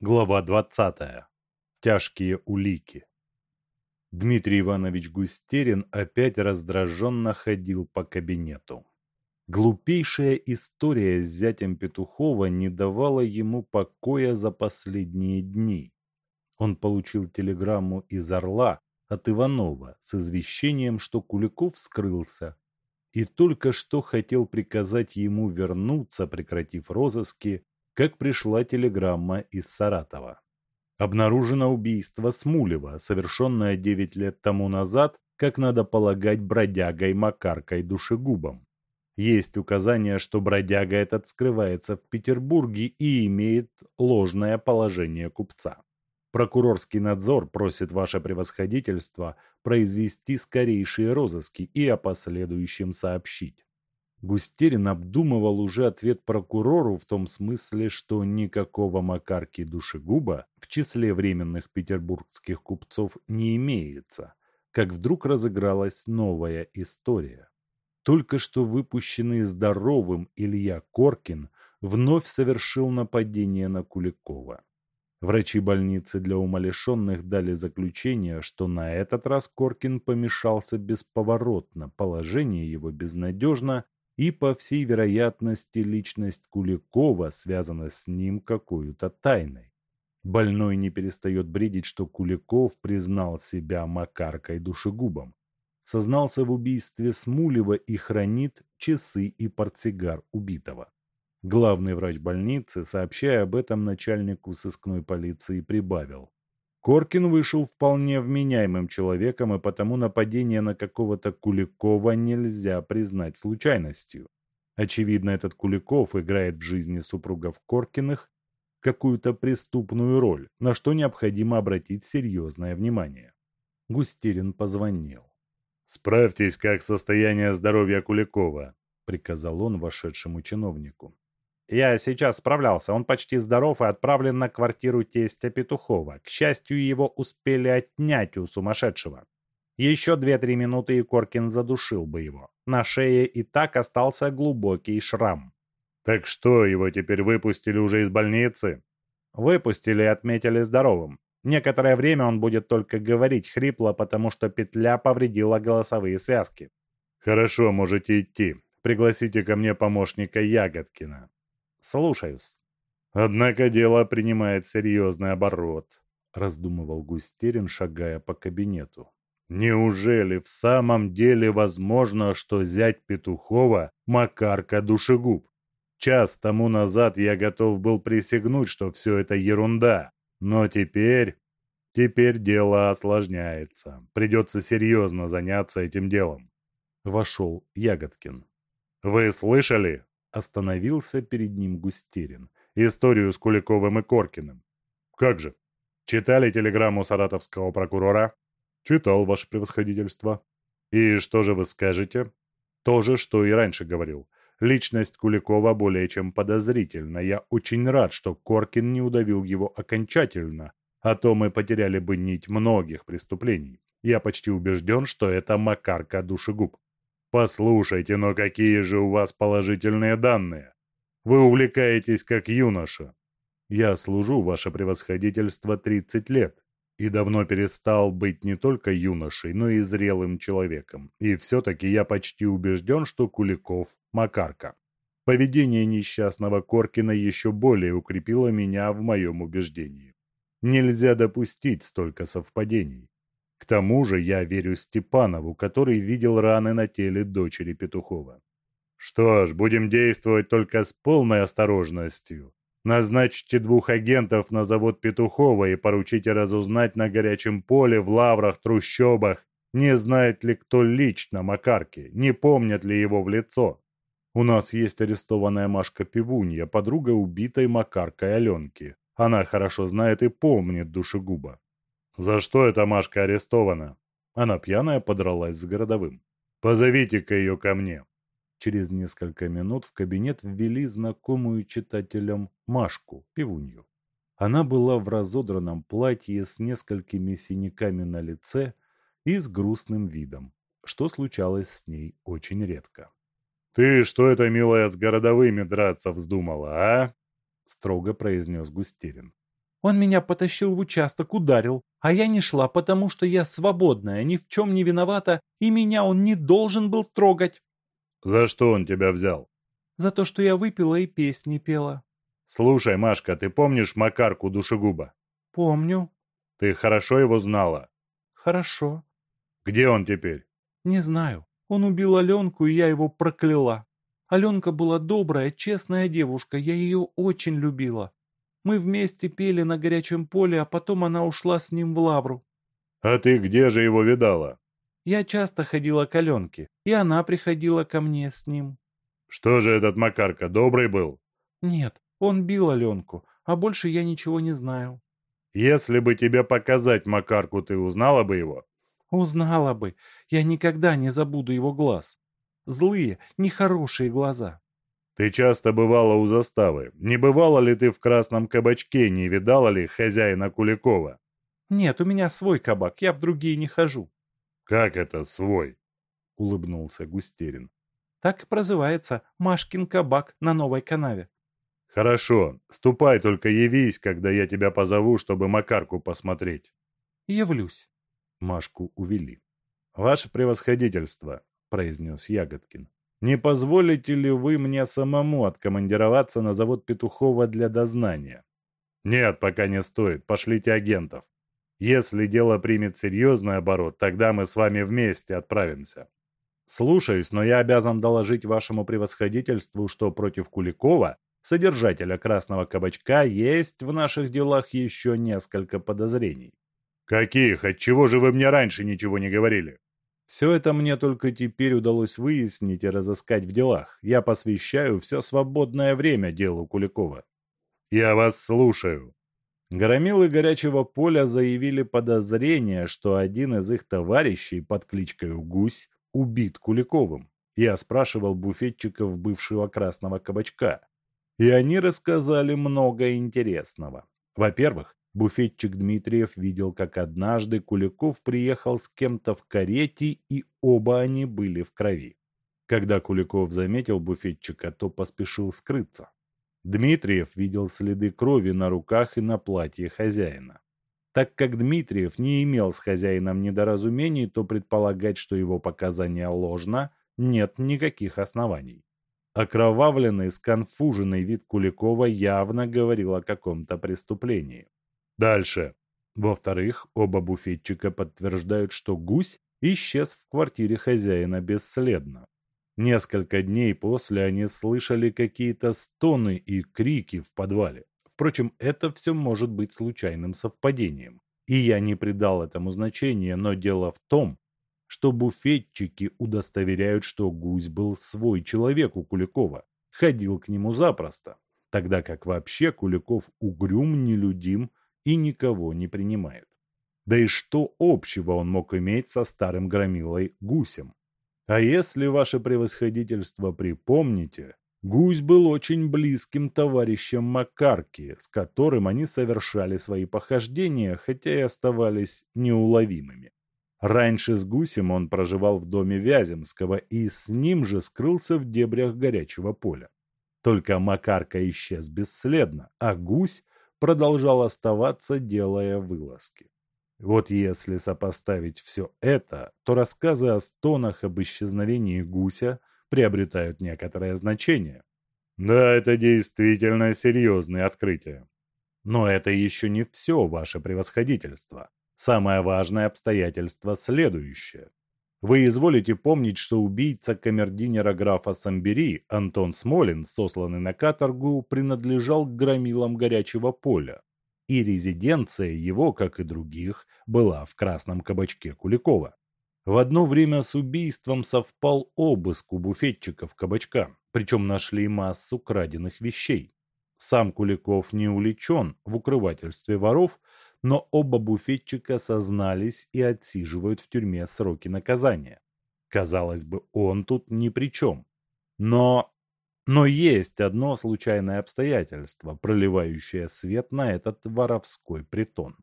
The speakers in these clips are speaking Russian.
Глава 20. Тяжкие улики. Дмитрий Иванович Густерин опять раздраженно ходил по кабинету. Глупейшая история с зятем Петухова не давала ему покоя за последние дни. Он получил телеграмму из Орла от Иванова с извещением, что Куликов скрылся, и только что хотел приказать ему вернуться, прекратив розыски, как пришла телеграмма из Саратова. Обнаружено убийство Смулева, совершенное 9 лет тому назад, как надо полагать, бродягой Макаркой Душегубом. Есть указание, что бродяга этот скрывается в Петербурге и имеет ложное положение купца. Прокурорский надзор просит ваше превосходительство произвести скорейшие розыски и о последующем сообщить. Густерин обдумывал уже ответ прокурору в том смысле, что никакого Макарки Душегуба в числе временных петербургских купцов не имеется, как вдруг разыгралась новая история. Только что выпущенный здоровым Илья Коркин вновь совершил нападение на Куликова. Врачи больницы для умалишенных дали заключение, что на этот раз Коркин помешался бесповоротно, положение его безнадежно и, по всей вероятности, личность Куликова связана с ним какой-то тайной. Больной не перестает бредить, что Куликов признал себя Макаркой душегубом, сознался в убийстве Смулева и хранит часы и портсигар убитого. Главный врач больницы, сообщая об этом начальнику сыскной полиции, прибавил. Коркин вышел вполне вменяемым человеком, и потому нападение на какого-то Куликова нельзя признать случайностью. Очевидно, этот Куликов играет в жизни супругов Коркиных какую-то преступную роль, на что необходимо обратить серьезное внимание. Густерин позвонил. «Справьтесь, как состояние здоровья Куликова», — приказал он вошедшему чиновнику. Я сейчас справлялся, он почти здоров и отправлен на квартиру тестя Петухова. К счастью, его успели отнять у сумасшедшего. Еще две-три минуты, и Коркин задушил бы его. На шее и так остался глубокий шрам. «Так что, его теперь выпустили уже из больницы?» «Выпустили и отметили здоровым. Некоторое время он будет только говорить хрипло, потому что петля повредила голосовые связки». «Хорошо, можете идти. Пригласите ко мне помощника Ягодкина». Слушаюсь. Однако дело принимает серьезный оборот, раздумывал Густерин, шагая по кабинету. Неужели в самом деле возможно, что зять Петухова – Макарка Душегуб? Час тому назад я готов был присягнуть, что все это ерунда. Но теперь... Теперь дело осложняется. Придется серьезно заняться этим делом. Вошел Ягодкин. «Вы слышали?» Остановился перед ним Густерин. Историю с Куликовым и Коркиным. Как же? Читали телеграмму саратовского прокурора? Читал, ваше превосходительство. И что же вы скажете? То же, что и раньше говорил. Личность Куликова более чем подозрительна. Я очень рад, что Коркин не удавил его окончательно, а то мы потеряли бы нить многих преступлений. Я почти убежден, что это Макарка Душегуб. Послушайте, но какие же у вас положительные данные? Вы увлекаетесь как юноша. Я служу, ваше превосходительство, 30 лет и давно перестал быть не только юношей, но и зрелым человеком. И все-таки я почти убежден, что Куликов – Макарка. Поведение несчастного Коркина еще более укрепило меня в моем убеждении. Нельзя допустить столько совпадений. К тому же я верю Степанову, который видел раны на теле дочери Петухова. Что ж, будем действовать только с полной осторожностью. Назначьте двух агентов на завод Петухова и поручите разузнать на горячем поле, в лаврах, трущобах, не знает ли кто лично Макарки, не помнят ли его в лицо. У нас есть арестованная Машка Пивунья, подруга убитой Макаркой Аленки. Она хорошо знает и помнит душегуба. «За что эта Машка арестована?» Она пьяная подралась с городовым. «Позовите-ка ее ко мне». Через несколько минут в кабинет ввели знакомую читателям Машку, пивунью. Она была в разодранном платье с несколькими синяками на лице и с грустным видом, что случалось с ней очень редко. «Ты что это, милая, с городовыми драться вздумала, а?» строго произнес Густерин. Он меня потащил в участок, ударил, а я не шла, потому что я свободная, ни в чем не виновата, и меня он не должен был трогать. За что он тебя взял? За то, что я выпила и песни пела. Слушай, Машка, ты помнишь Макарку Душегуба? Помню. Ты хорошо его знала? Хорошо. Где он теперь? Не знаю. Он убил Аленку, и я его прокляла. Аленка была добрая, честная девушка, я ее очень любила. Мы вместе пели на горячем поле, а потом она ушла с ним в лавру. А ты где же его видала? Я часто ходила к Аленке, и она приходила ко мне с ним. Что же этот Макарка, добрый был? Нет, он бил Аленку, а больше я ничего не знаю. Если бы тебе показать Макарку, ты узнала бы его? Узнала бы. Я никогда не забуду его глаз. Злые, нехорошие глаза. Ты часто бывала у заставы. Не бывала ли ты в красном кабачке, не видала ли хозяина Куликова? Нет, у меня свой кабак, я в другие не хожу. Как это свой? Улыбнулся Густерин. Так и прозывается Машкин кабак на Новой канаве. Хорошо, ступай, только явись, когда я тебя позову, чтобы Макарку посмотреть. Явлюсь. Машку увели. Ваше превосходительство, произнес Ягодкин. Не позволите ли вы мне самому откомандироваться на завод Петухова для дознания? Нет, пока не стоит, пошлите агентов. Если дело примет серьезный оборот, тогда мы с вами вместе отправимся. Слушаюсь, но я обязан доложить вашему превосходительству, что против Куликова, содержателя красного кабачка, есть в наших делах еще несколько подозрений. Каких? Отчего же вы мне раньше ничего не говорили? Все это мне только теперь удалось выяснить и разыскать в делах. Я посвящаю все свободное время делу Куликова. Я вас слушаю. Громилы горячего поля заявили подозрение, что один из их товарищей под кличкой Гусь убит Куликовым. Я спрашивал буфетчиков бывшего красного кабачка. И они рассказали много интересного. Во-первых, Буфетчик Дмитриев видел, как однажды Куликов приехал с кем-то в карете, и оба они были в крови. Когда Куликов заметил буфетчика, то поспешил скрыться. Дмитриев видел следы крови на руках и на платье хозяина. Так как Дмитриев не имел с хозяином недоразумений, то предполагать, что его показания ложно, нет никаких оснований. Окровавленный, сконфуженный вид Куликова явно говорил о каком-то преступлении. Дальше. Во-вторых, оба буфетчика подтверждают, что гусь исчез в квартире хозяина бесследно. Несколько дней после они слышали какие-то стоны и крики в подвале. Впрочем, это все может быть случайным совпадением. И я не придал этому значения, но дело в том, что буфетчики удостоверяют, что гусь был свой человек у Куликова, ходил к нему запросто, тогда как вообще Куликов угрюм, нелюдим и никого не принимает. Да и что общего он мог иметь со старым громилой Гусем? А если ваше превосходительство припомните, Гусь был очень близким товарищем Макарки, с которым они совершали свои похождения, хотя и оставались неуловимыми. Раньше с Гусем он проживал в доме Вяземского и с ним же скрылся в дебрях горячего поля. Только Макарка исчез бесследно, а Гусь продолжал оставаться, делая вылазки. Вот если сопоставить все это, то рассказы о стонах об исчезновении гуся приобретают некоторое значение. Да, это действительно серьезное открытие. Но это еще не все, ваше превосходительство. Самое важное обстоятельство следующее. Вы изволите помнить, что убийца камердинера графа Самбери, Антон Смолин, сосланный на каторгу, принадлежал к громилам горячего поля. И резиденция его, как и других, была в красном кабачке Куликова. В одно время с убийством совпал обыск у буфетчиков кабачка, причем нашли массу краденных вещей. Сам Куликов не уличен в укрывательстве воров, но оба буфетчика сознались и отсиживают в тюрьме сроки наказания. Казалось бы, он тут ни при чем. Но... Но есть одно случайное обстоятельство, проливающее свет на этот воровской притон.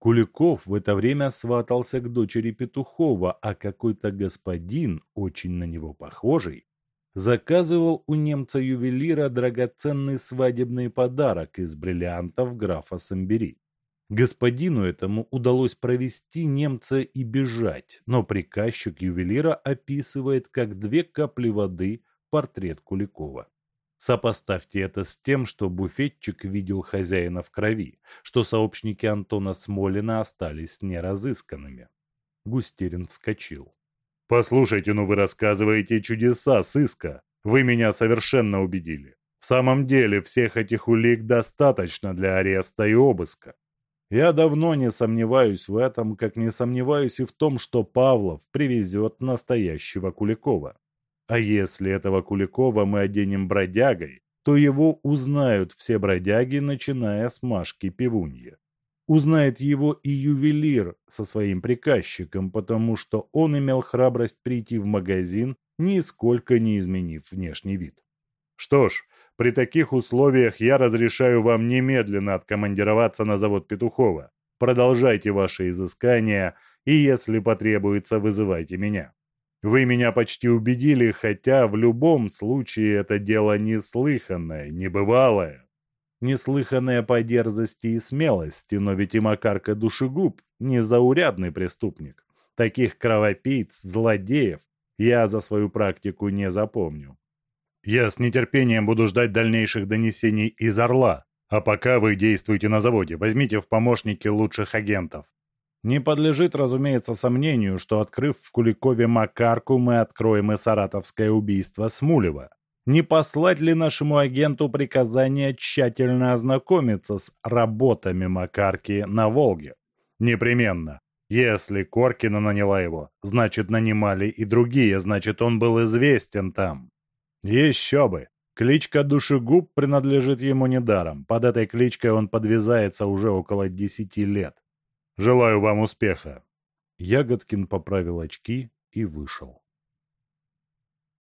Куликов в это время сватался к дочери Петухова, а какой-то господин, очень на него похожий, заказывал у немца-ювелира драгоценный свадебный подарок из бриллиантов графа Самбери. Господину этому удалось провести немца и бежать, но приказчик ювелира описывает как две капли воды портрет Куликова. Сопоставьте это с тем, что буфетчик видел хозяина в крови, что сообщники Антона Смолина остались неразысканными. Густерин вскочил. «Послушайте, ну вы рассказываете чудеса сыска. Вы меня совершенно убедили. В самом деле, всех этих улик достаточно для ареста и обыска. Я давно не сомневаюсь в этом, как не сомневаюсь и в том, что Павлов привезет настоящего Куликова. А если этого Куликова мы оденем бродягой, то его узнают все бродяги, начиная с Машки Пивунья. Узнает его и ювелир со своим приказчиком, потому что он имел храбрость прийти в магазин, нисколько не изменив внешний вид. Что ж, при таких условиях я разрешаю вам немедленно откомандироваться на завод Петухова. Продолжайте ваши изыскания, и если потребуется, вызывайте меня. Вы меня почти убедили, хотя в любом случае это дело неслыханное, небывалое. Неслыханное по дерзости и смелости, но ведь и Макарка Душегуб – незаурядный преступник. Таких кровопийц, злодеев я за свою практику не запомню. Я с нетерпением буду ждать дальнейших донесений из Орла. А пока вы действуете на заводе, возьмите в помощники лучших агентов. Не подлежит, разумеется, сомнению, что, открыв в Куликове Макарку, мы откроем и саратовское убийство Смулева. Не послать ли нашему агенту приказание тщательно ознакомиться с работами Макарки на Волге? Непременно. Если Коркина наняла его, значит нанимали и другие, значит он был известен там. Еще бы! Кличка Душегуб принадлежит ему недаром. Под этой кличкой он подвязается уже около десяти лет. Желаю вам успеха!» Ягодкин поправил очки и вышел.